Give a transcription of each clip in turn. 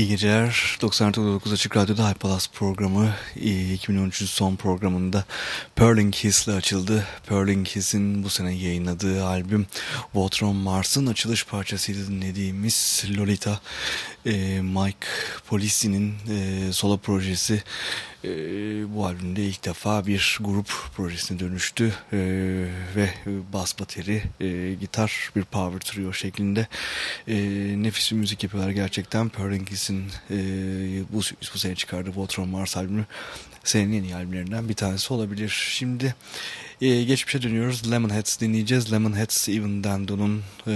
İyi geceler. 94.9 Açık Radyo'da iPalas programı 2013'ün son programında Perling Kiss ile açıldı. Perling Kiss'in bu sene yayınladığı albüm Water on Mars'ın açılış parçasıydı dinlediğimiz Lolita. E, Mike Polisi'nin e, solo projesi e, bu albümde ilk defa bir grup projesine dönüştü. E, ve bas bateri, e, gitar bir power trio şeklinde. E, nefis bir müzik yapıyorlar gerçekten. Purringis'in e, bu, bu sene çıkardığı Water on Mars albümü senin en iyi albümlerinden bir tanesi olabilir. Şimdi ee, geçmişe dönüyoruz. Lemonheads dinleyeceğiz. Lemonheads Even Dando'nun e,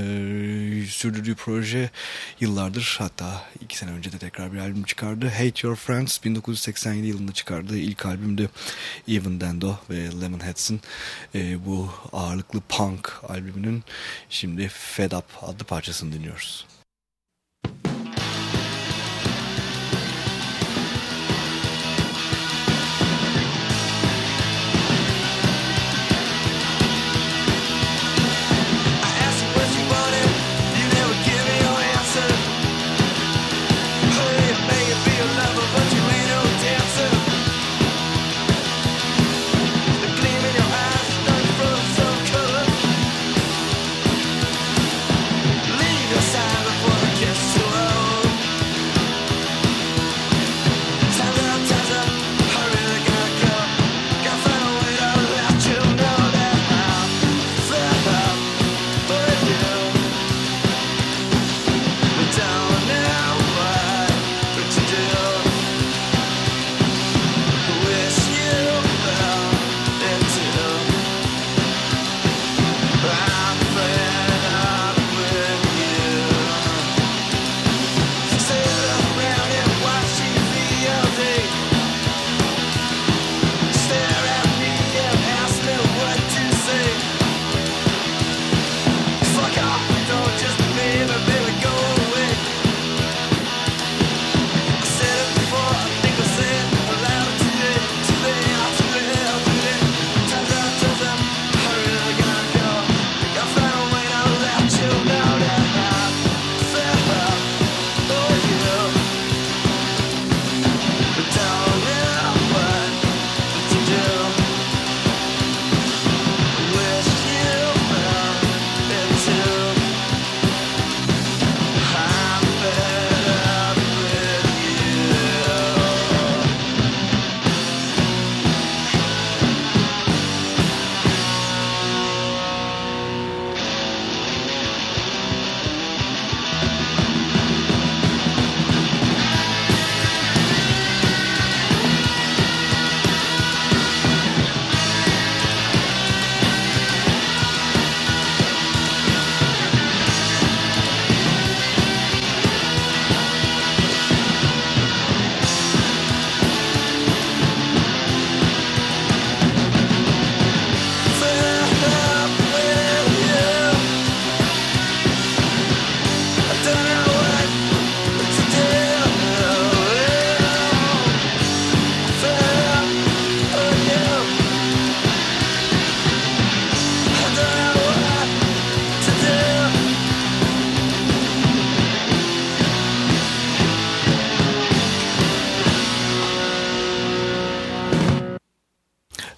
sürdürdüğü proje yıllardır hatta iki sene önce de tekrar bir albüm çıkardı. Hate Your Friends 1987 yılında çıkardığı ilk albümdü. Even Dando ve Lemonheads'in e, bu ağırlıklı punk albümünün şimdi Fed Up adlı parçasını dinliyoruz.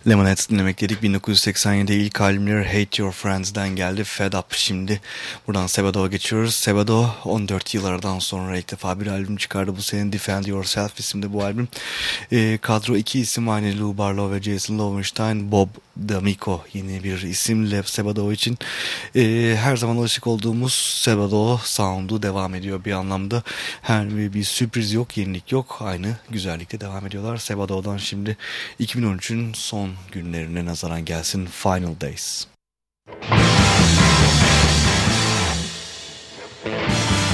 Lemonheads dinlemek dedik. 1987'de ilk albümleri Hate Your Friends'den geldi. Fed Up şimdi. Buradan Sebadov'a geçiyoruz. Sebadov 14 yıl aradan sonra ilk defa bir albüm çıkardı. Bu senin Defend Yourself isimli bu albüm. E, kadro iki isim aynı Lou Barlow ve Jason Lowenstein. Bob D'Amico yeni bir isimle Sebadov için. E, her zaman alışık olduğumuz Sebadov sound'u devam ediyor bir anlamda. Her bir, bir sürpriz yok, yenilik yok. Aynı güzellikte devam ediyorlar. Sebadov'dan şimdi 2013'ün son günlerine nazaran gelsin Final Days. much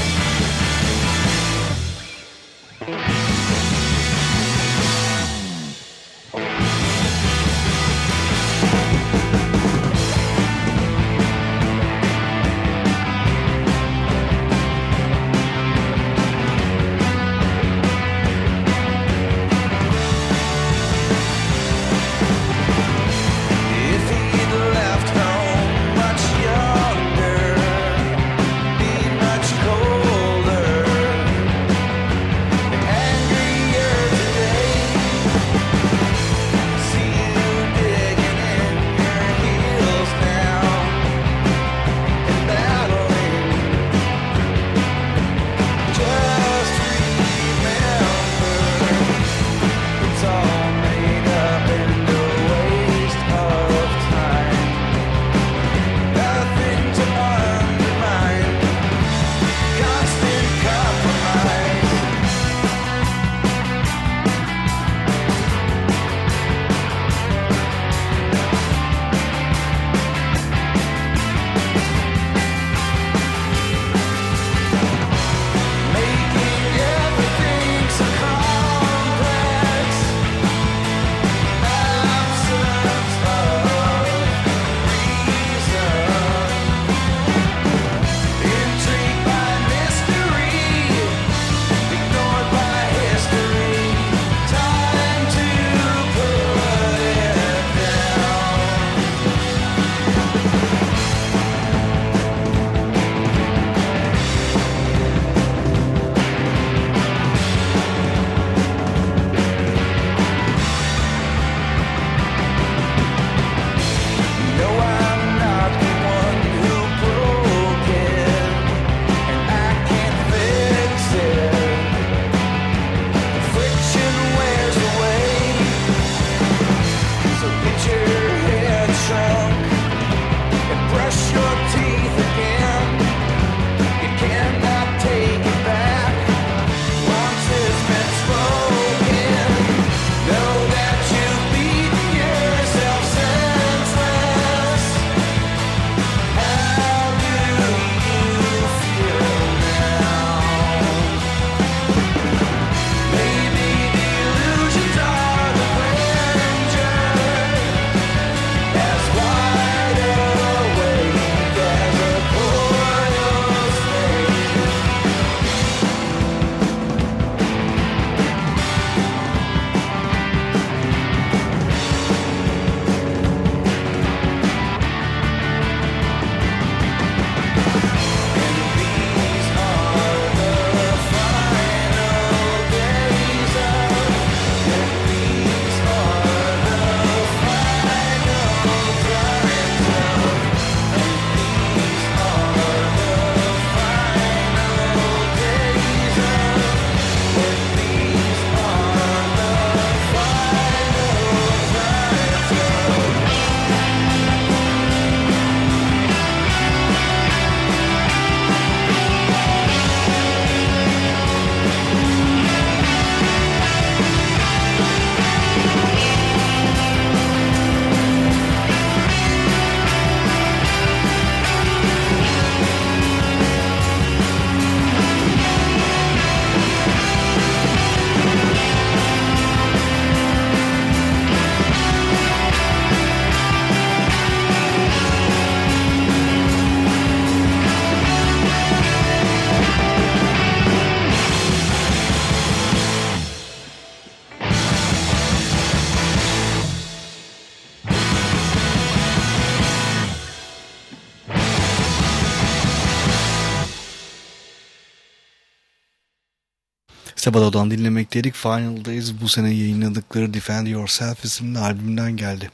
Sabadow'dan dinlemekteydik. Final Days bu sene yayınladıkları Defend Yourself isimli albümden geldi.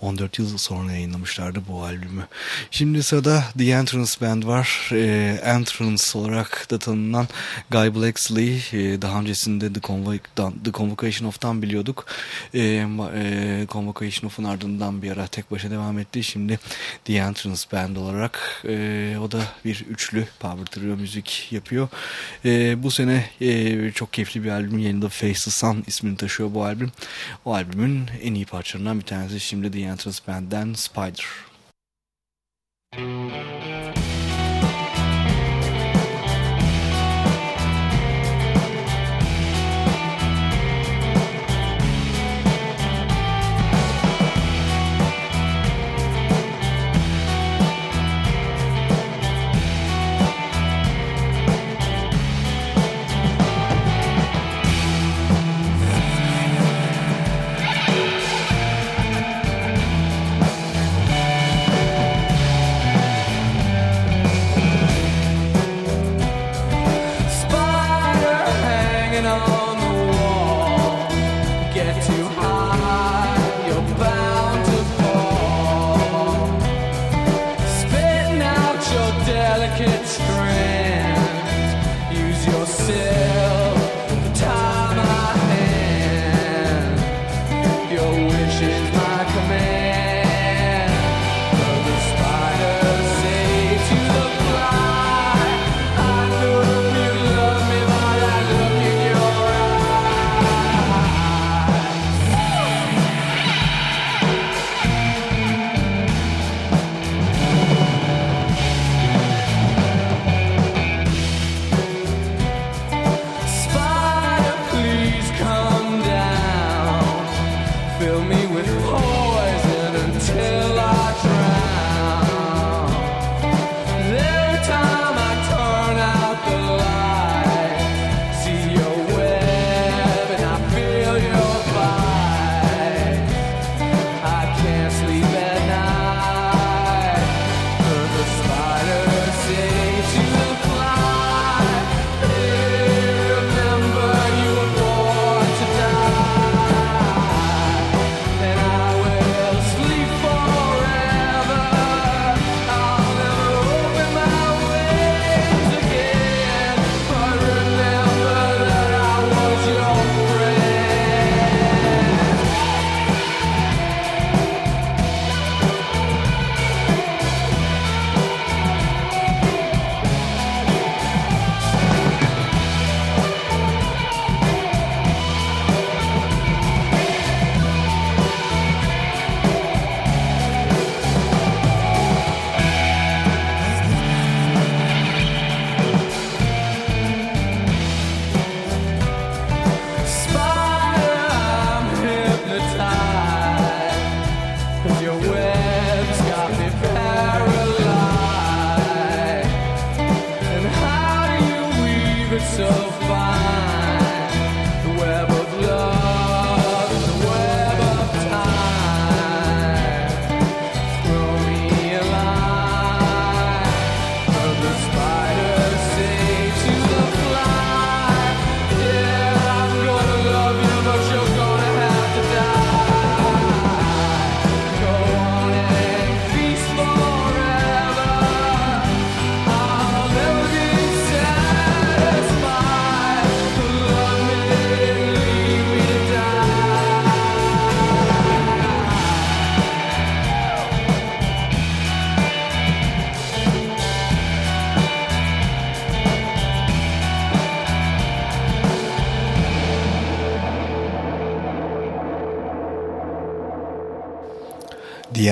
14 yıl sonra yayınlamışlardı bu albümü. Şimdi sırada The Entrance Band var. E, Entrance olarak da tanınan Guy Blacksley. E, daha öncesinde The, Convoc The Convocation of'tan biliyorduk. E, e, Convocation of'un ardından bir ara tek başa devam etti. Şimdi The Entrance Band olarak e, o da bir üçlü power trio müzik yapıyor. E, bu sene e, çok keyifli bir albüm yayında Face the Sun ismini taşıyor bu albüm. O albümün en iyi parçalarından bir tanesi şimdi The Entrance Band'den Spider. Müzik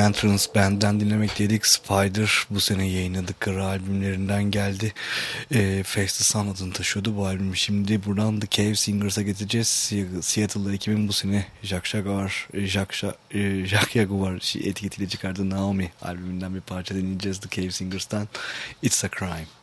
Entrance Band'den dinlemekteydik. Spider bu sene yayınladıkları albümlerinden geldi. E, Face the Sun adını taşıyordu bu albüm. Şimdi buradan The Cave Singers'a geçeceğiz. Seattle'da ekibin bu sene Jack Jaguar, Jack, e, Jack Jaguar etiketiyle çıkardığı Naomi albümünden bir parça dinleyeceğiz. The Cave Singers'tan It's a Crime.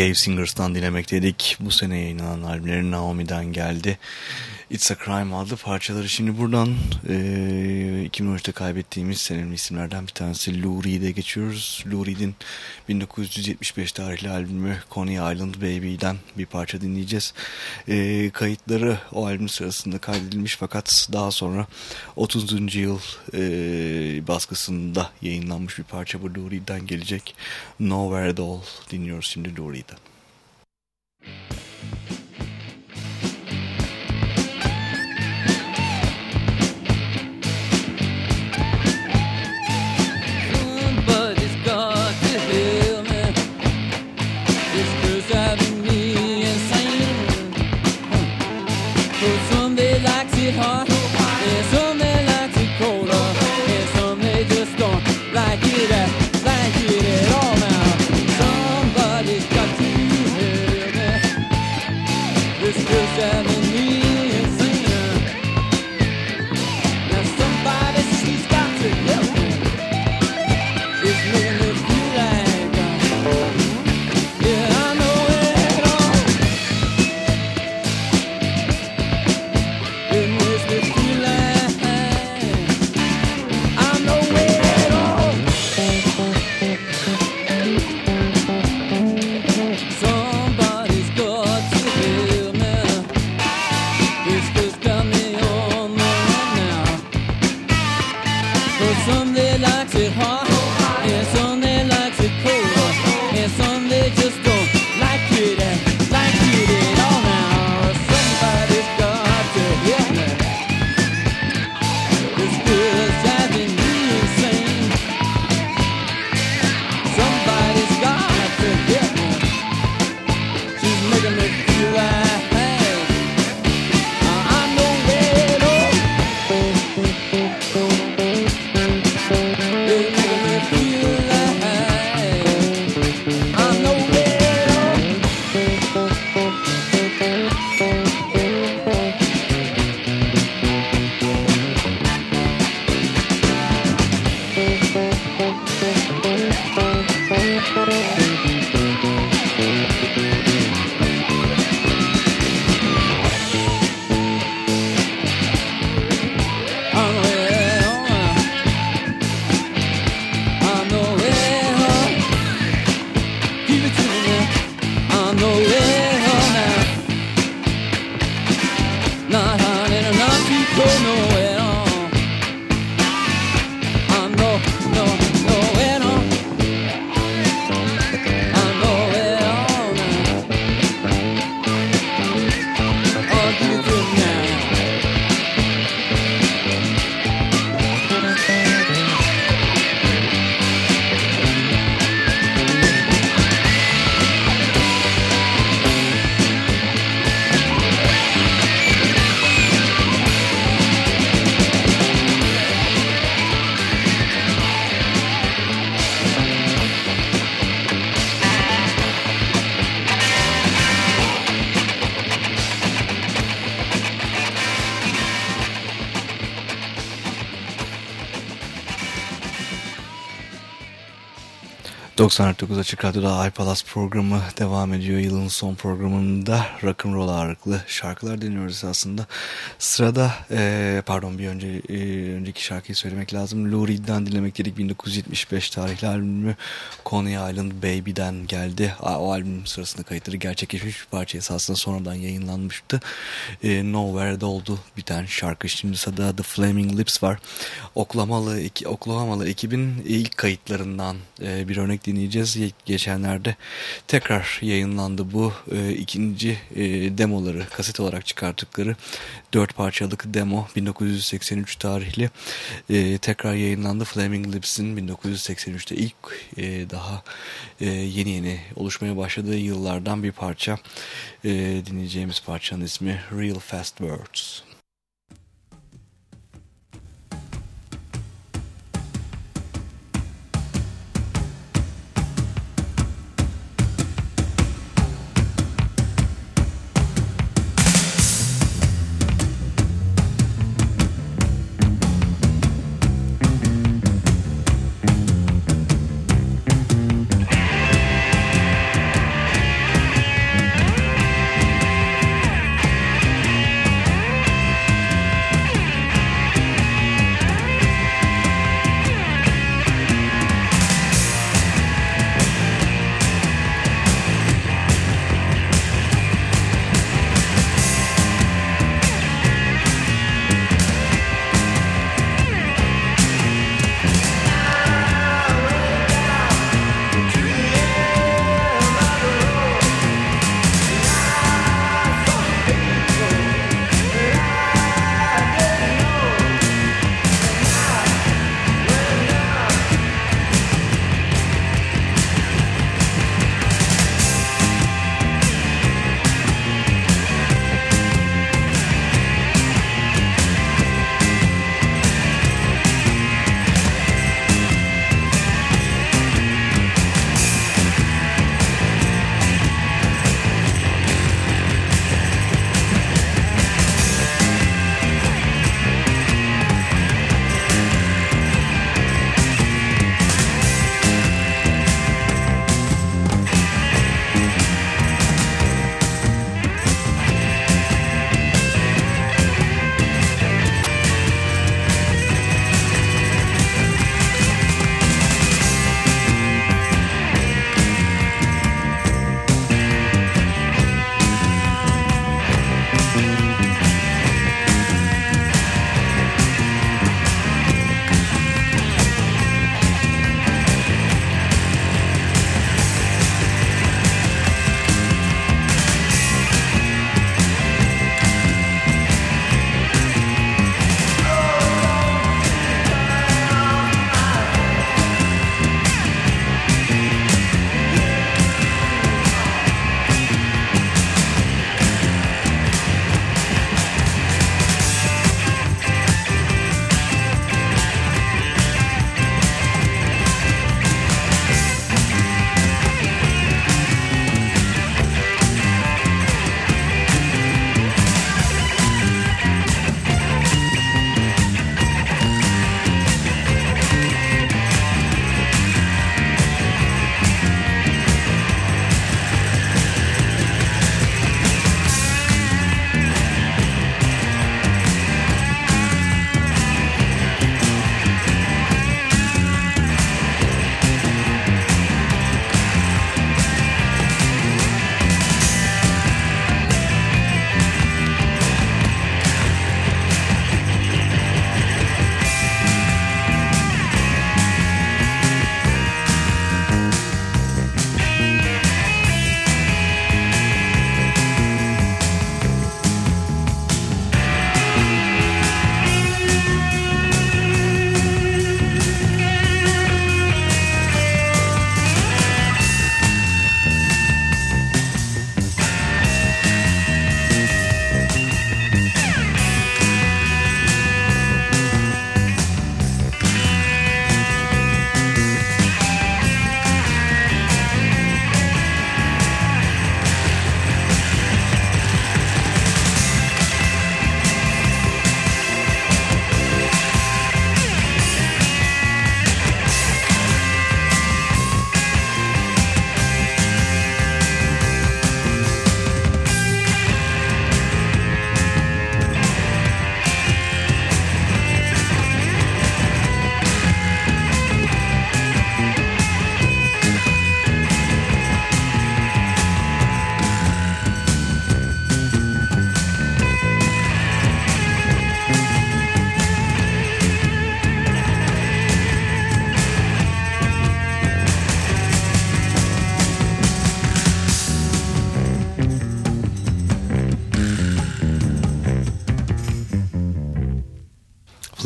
Cave Singers'tan dinlemekteydik. Bu sene yayınlanan albümlerin Naomi'den geldi. It's a Crime adlı parçaları. Şimdi buradan e, 2013'te kaybettiğimiz senenin isimlerden bir tanesi Lou Reed'e geçiyoruz. Lou Reed'in 1975 tarihli albümü Coney Island Baby'den bir parça dinleyeceğiz. E, kayıtları o albüm sırasında kaydedilmiş fakat daha sonra 30. yıl e, baskısında yayınlanmış bir parça bu Lou Reed'den gelecek. Nowhere All dinliyoruz şimdi Lou Reed'den. Açık Radyo'da iPalas programı devam ediyor. Yılın son programında rock'n'roll ağırlıklı şarkılar dinliyoruz aslında. Sırada e, pardon bir önce e, önceki şarkıyı söylemek lazım. Lou Reed'den dinlemek dedik 1975 tarihli albümü Coney Island Baby'den geldi. O albüm sırasında kayıtları gerçekleşmiş bir parça esasında sonradan yayınlanmıştı. E, Nowhere'de oldu biten şarkı. Şimdi sırada The Flaming Lips var. Oklahoma'lı, Oklahoma'lı ekibin ilk kayıtlarından e, bir örnek dinleyeceğiz. Geçenlerde tekrar yayınlandı bu e, ikinci e, demoları kaset olarak çıkarttıkları dört parçalık demo 1983 tarihli e, tekrar yayınlandı. Flaming Lips'in 1983'te ilk e, daha e, yeni yeni oluşmaya başladığı yıllardan bir parça e, dinleyeceğimiz parçanın ismi Real Fast Words.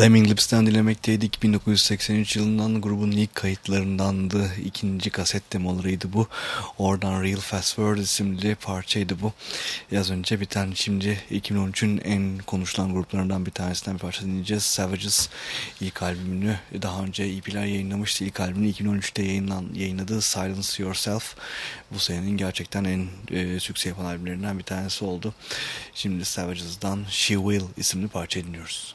Flaming Lips'ten dilemekteydik. 1983 yılından grubun ilk kayıtlarındandı. İkinci kaset demolarıydı bu. Oradan Real Fast Forward isimli parçaydı bu. Az önce biten şimdi 2013'ün en konuşulan gruplarından bir tanesinden bir parça dinleyeceğiz. Savages ilk albümünü daha önce EP'ler yayınlamıştı. İlk albümünü 2013'te yayınlan, yayınladı. Silence Yourself. Bu senenin gerçekten en e, sükse yapan albümlerinden bir tanesi oldu. Şimdi Savages'dan She Will isimli parça dinliyoruz.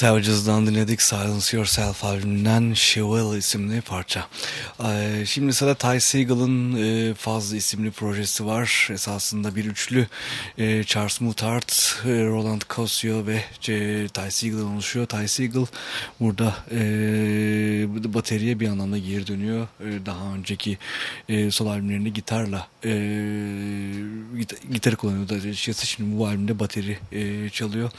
Savages'dan dinledik Silence Yourself albümünden She Will isimli parça. Ee, şimdi sırada Ty Segal'ın e, Faz isimli projesi var. Esasında bir üçlü e, Charles Mutart, e, Roland Cosio ve Ty Segal'dan oluşuyor. Ty Segal burada bateriye bir anlamda geri dönüyor. Daha önceki sol albümlerinde gitarla gitarı kullanıyordu. Şimdi bu albümde bateri çalıyor.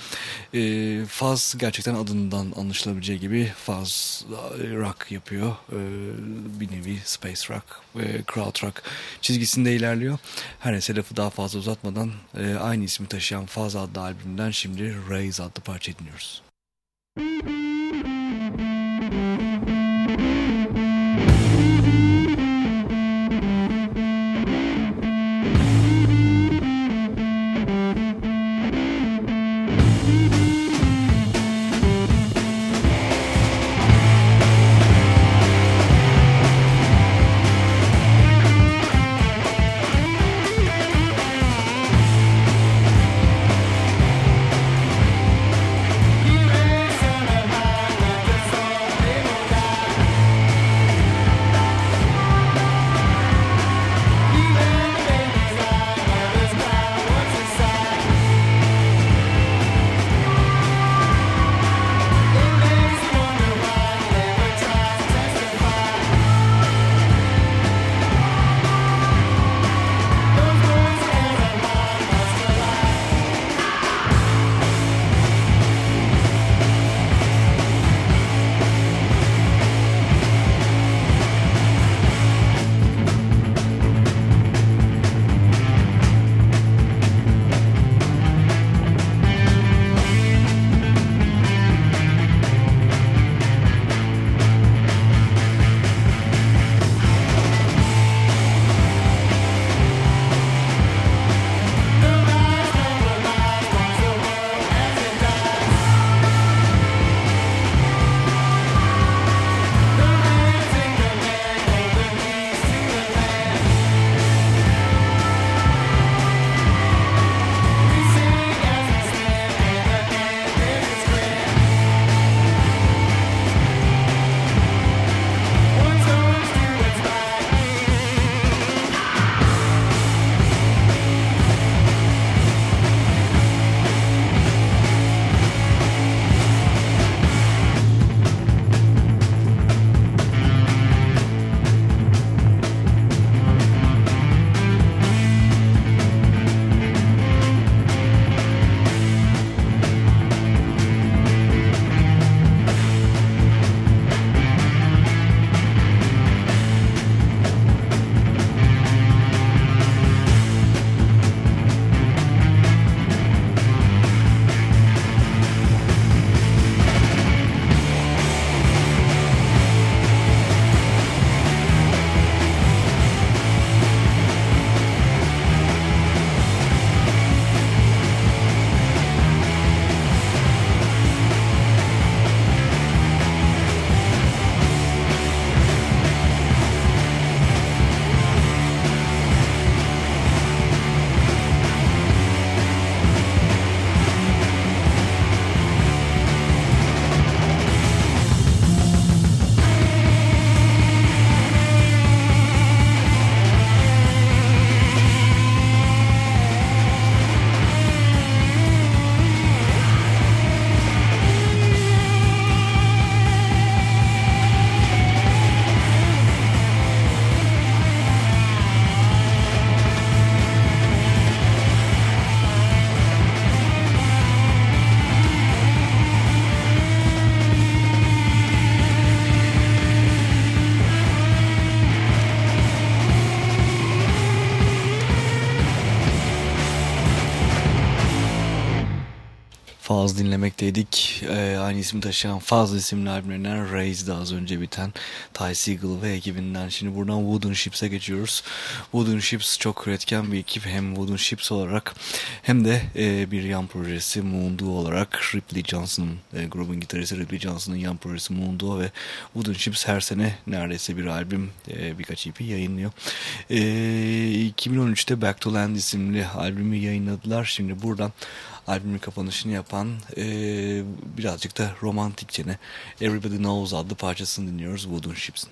Faz gerçekten gerçekten adından anlaşılabileceği gibi faz rock yapıyor. Ee, bir nevi space rock ve crowd rock çizgisinde ilerliyor. Her neyse lafı daha fazla uzatmadan e, aynı ismi taşıyan Faz adlı albümden şimdi Raise adlı parça dinliyoruz. Müzik Faz dinlemekteydik. Ee, aynı ismi taşıyan Faz isimli albümlerinden Raise'de az önce biten Ty Segall ve ekibinden. Şimdi buradan Wooden Ships'e geçiyoruz. Wooden Ships çok üretken bir ekip. Hem Wooden Ships olarak hem de e, bir yan projesi Moonduo olarak Ripley Johnson, e, grubun gitaristi Ripley Johnson'ın yan projesi Moonduo ve Wooden Ships her sene neredeyse bir albüm, e, birkaç EP yayınlıyor. E, 2013'te Back to Land isimli albümü yayınladılar. Şimdi buradan albümün kapanışını yapan e, birazcık da romantikçene Everybody Knows adlı parçasını dinliyoruz Wooden Ships'in.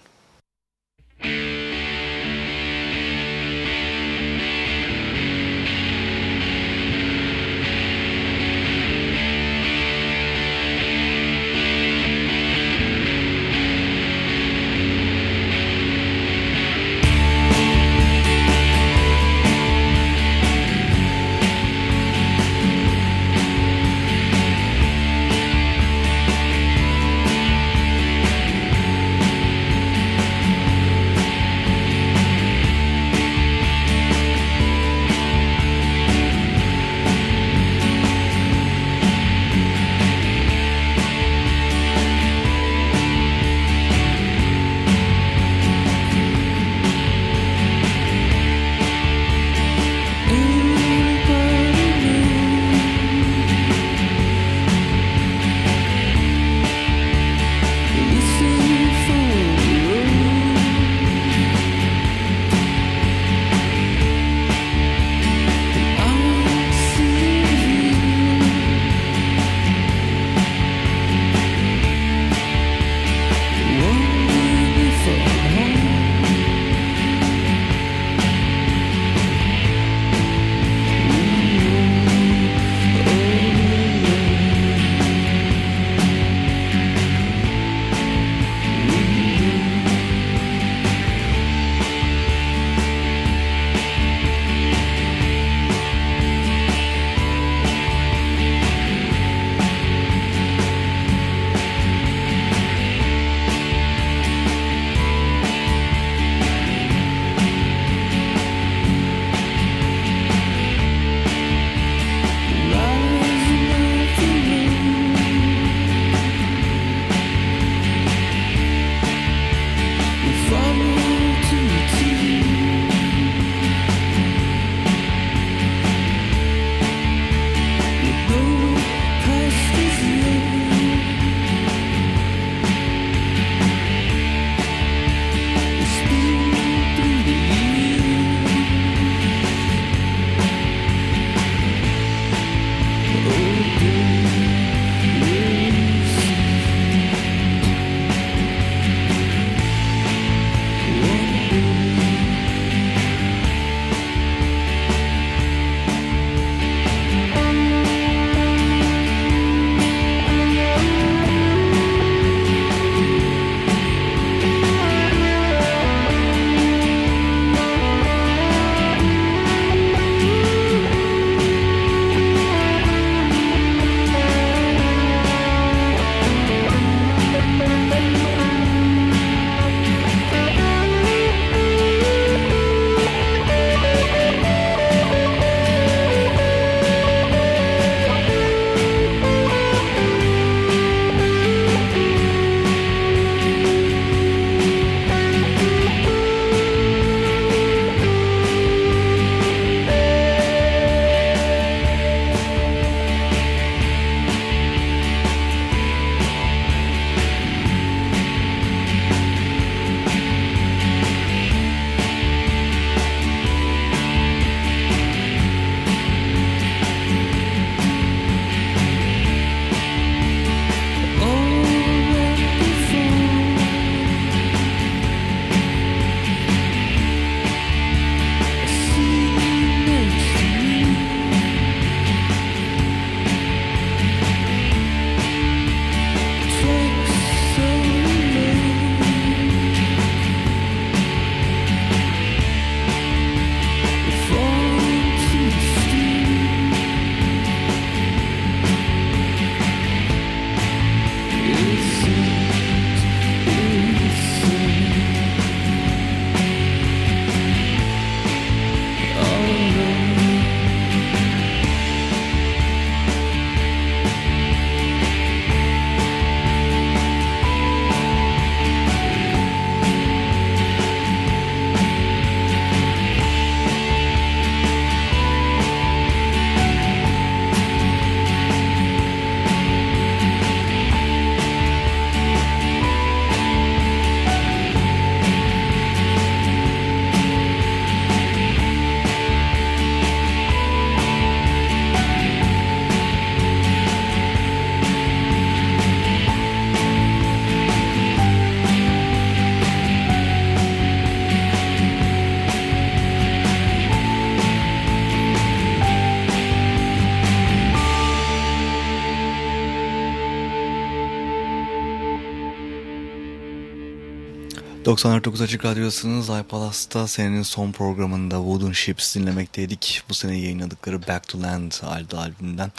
99 Açık Radyosu'nuz iPalas'ta senenin son programında Wooden Ships dinlemekteydik. Bu sene yayınladıkları Back to Land adlı albümünden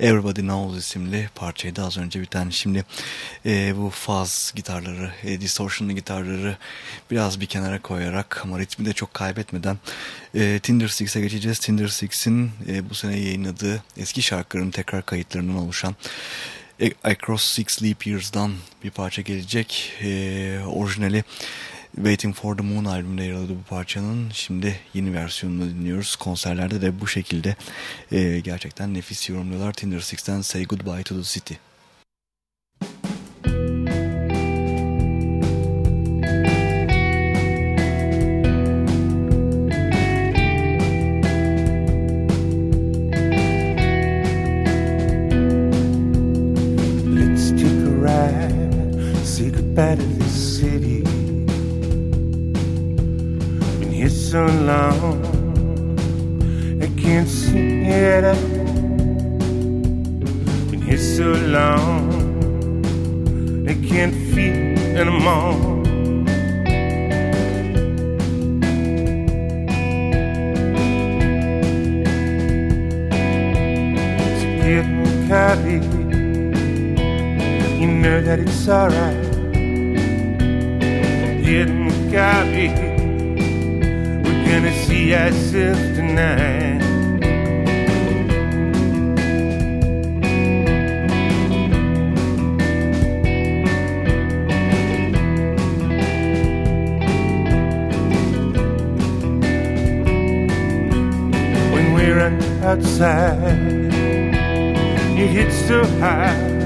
Everybody Knows isimli parçaydı az önce biten. Şimdi e, bu faz gitarları, e, distortionlı gitarları biraz bir kenara koyarak ama ritmi de çok kaybetmeden e, Tinder Six'e geçeceğiz. Tinder Six'in e, bu sene yayınladığı eski şarkıların tekrar kayıtlarından oluşan Across Six Leap Years'dan bir parça gelecek. E, orijinali Waiting for the Moon albümünde yer alıyordu bu parçanın. Şimdi yeni versiyonunu dinliyoruz. Konserlerde de bu şekilde e, gerçekten nefis yorumluyorlar. Tinder Six'ten Say Goodbye to the City. Out of this city. Been here so long, I can't see it. Been here so long, I can't feel anymore. Getting cloudy. You know that it's alright getting coffee. We're gonna see ourselves tonight. When we're outside, you hit so high.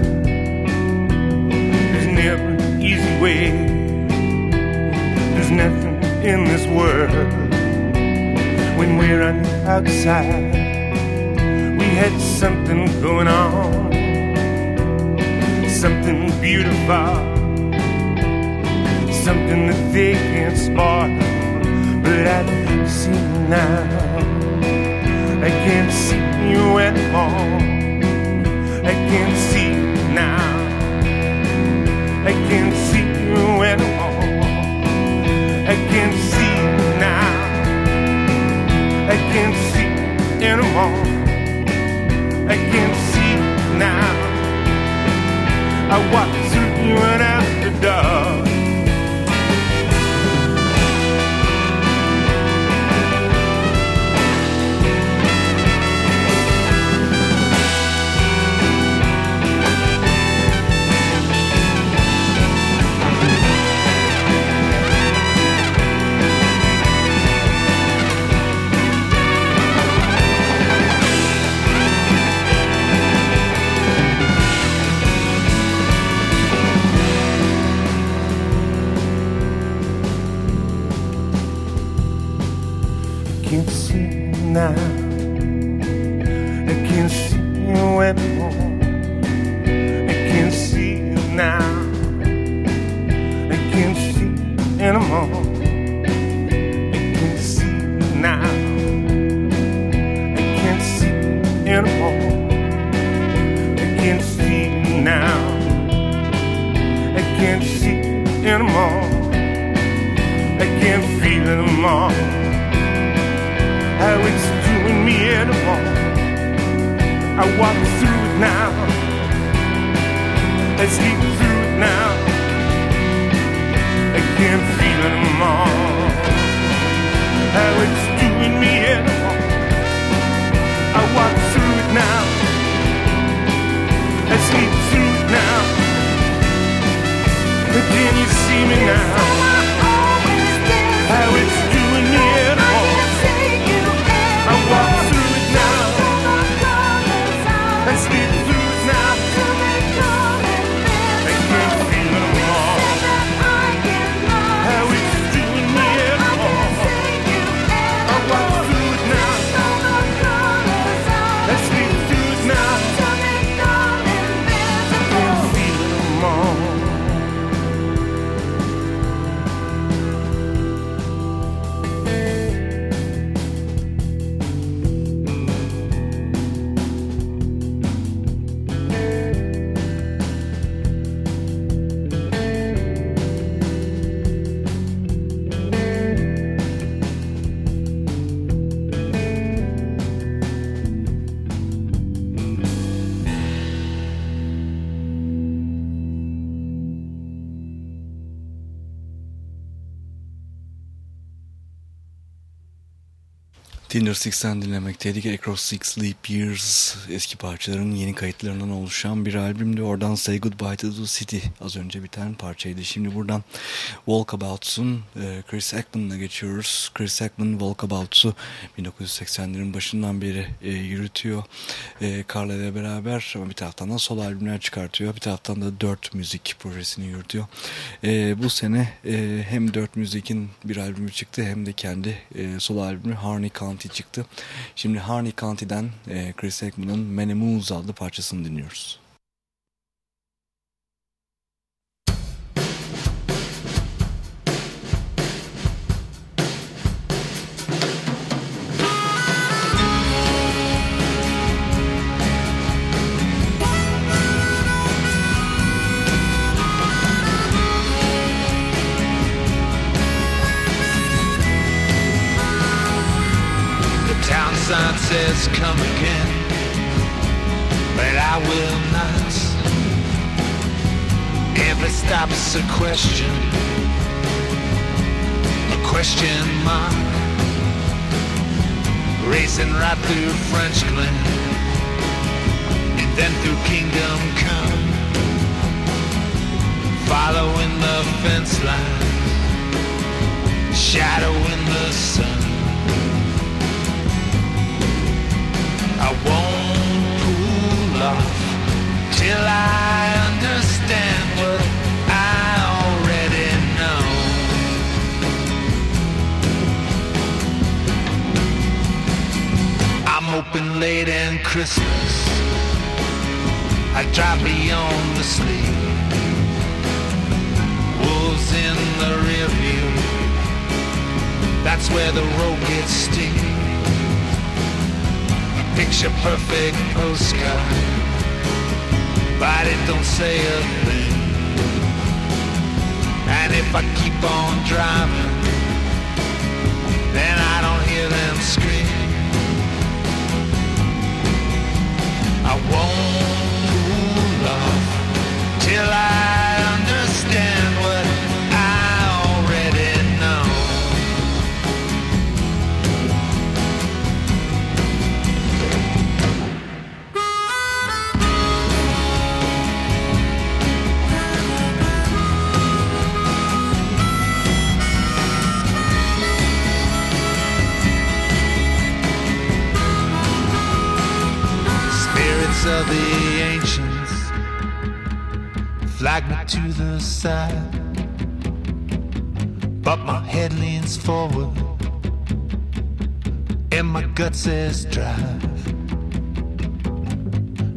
In this world when we're on the outside. We had something going on, something beautiful, something that they can't spoil. But I see now, I can't see you anymore. I can't see now, I can't see now. I can't see anymore. I can't see now. I walk Tinder Six'ten dinlemekteydik. Across Six Leap Years eski parçaların yeni kayıtlarından oluşan bir albümdü. Oradan Say Goodbye to the City az önce biten parçaydı. Şimdi buradan Walkabouts'un e, Chris Ackman'la geçiyoruz. Chris Ackman Walkabouts'u 1980'lerin başından beri e, yürütüyor. E, Carla ile beraber ama bir taraftan da solo albümler çıkartıyor. Bir taraftan da dört müzik projesini yürütüyor. Bu sene hem dört müzikin bir albümü çıktı hem de kendi solo albümü Harney County çıktı. Şimdi Harney County'den e, Chris Ekman'ın Many Moons adlı parçasını dinliyoruz. Says come again, but I will not. Every stop's a question, a question mark. Racing right through French Glen, and then through Kingdom Come. Following the fence line, shadow in the sun. I won't pull off till I understand what I already know. I'm open late and Christmas. I drive beyond the sleep. Wolves in the rear view. That's where the road gets steep picture perfect postcard, but it don't say a thing. And if I keep on driving, then I don't hear them scream. I won't pull off till I but my head leans forward and my gut says drive.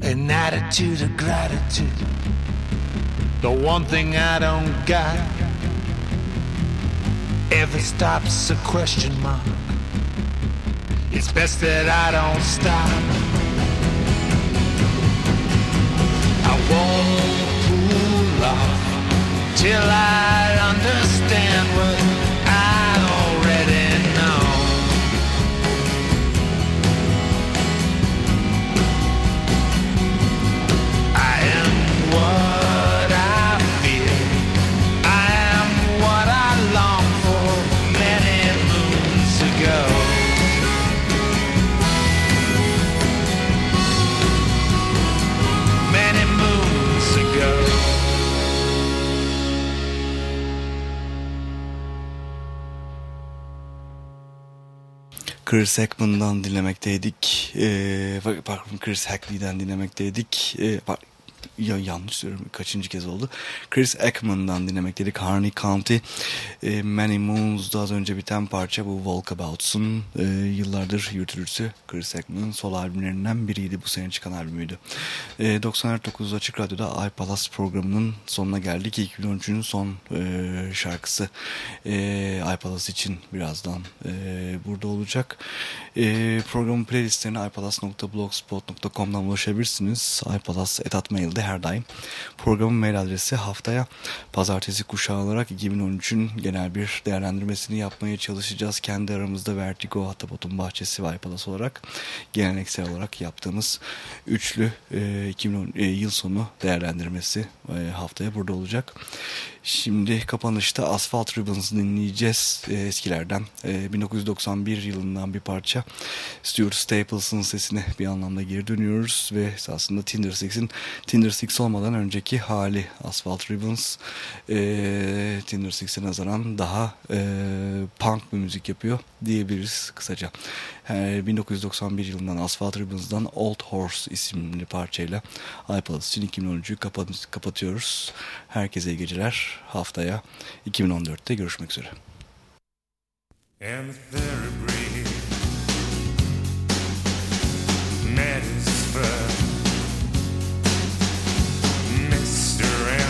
An attitude of gratitude, the one thing I don't got. Every stop's a question mark. It's best that I don't stop. I won't pull off till I understand what Chris Hackman'dan dinlemekteydik. Ee, pardon Chris Hackley'den dinlemekteydik. Par- ya yanlış söylüyorum kaçıncı kez oldu. Chris Ackman'dan dinlemekteydik. Harney County. Ee, Many Moons'da az önce biten parça bu Walkabouts'un e, yıllardır yürütülüsü Chris Ackman'ın sol albümlerinden biriydi. Bu sene çıkan albümüydü. Ee, 99 Açık Radyo'da Ay Palas programının sonuna geldik. 2013'ün son e, şarkısı e, Ay Palas için birazdan e, burada olacak. E, programın playlistlerine ipalas.blogspot.com'dan ulaşabilirsiniz. ipalas.mail'de her daim. Programın mail adresi haftaya pazartesi kuşağı olarak 2013'ün genel bir değerlendirmesini yapmaya çalışacağız. Kendi aramızda Vertigo Hatapot'un Bahçesi Vaypalas olarak geleneksel olarak yaptığımız üçlü e, 2010, e, yıl sonu değerlendirmesi e, haftaya burada olacak. Şimdi kapanışta Asphalt Ribbons dinleyeceğiz e, eskilerden. E, 1991 yılından bir parça. Stuart Staples'ın sesine bir anlamda geri dönüyoruz ve esasında Tinder Six'in Tinder Six olmadan önceki hali Asphalt Ribbons. E, Tinder Six'e nazaran daha e, punk bir müzik yapıyor diyebiliriz kısaca. E, 1991 yılından Asphalt Ribbons'dan Old Horse isimli parçayla iPalaz için 2013'ü kapat kapatıyoruz. Herkese iyi geceler. Haftaya 2014'te görüşmek üzere. And the for Mr. sister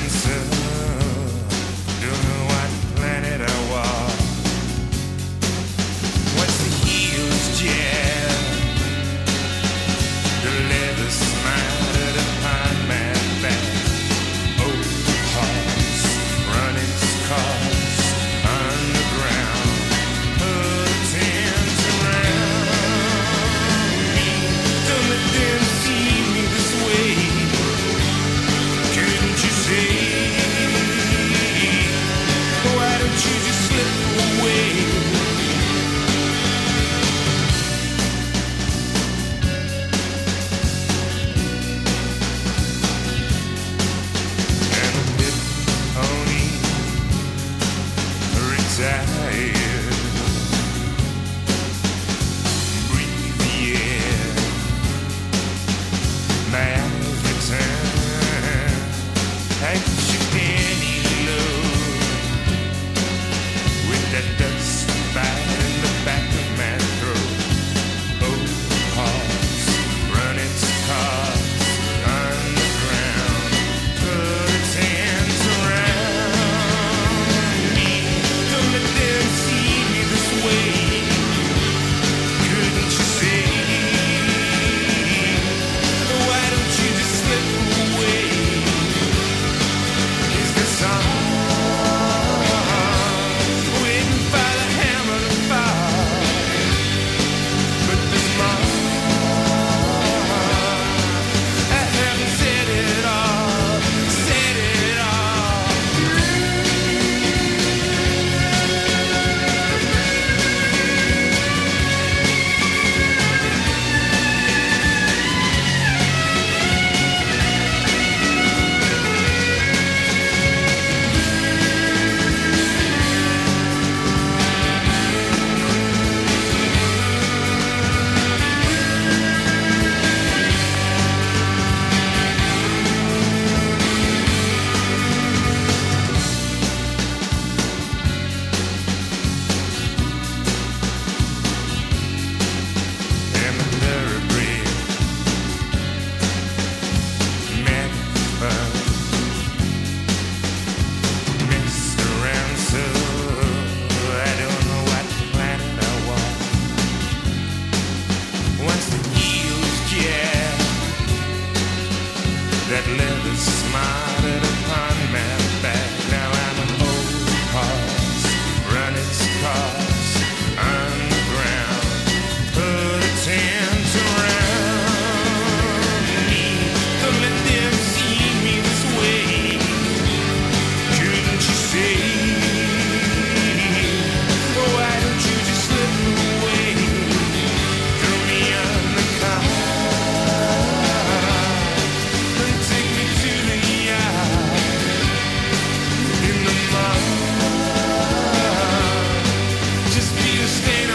Gator.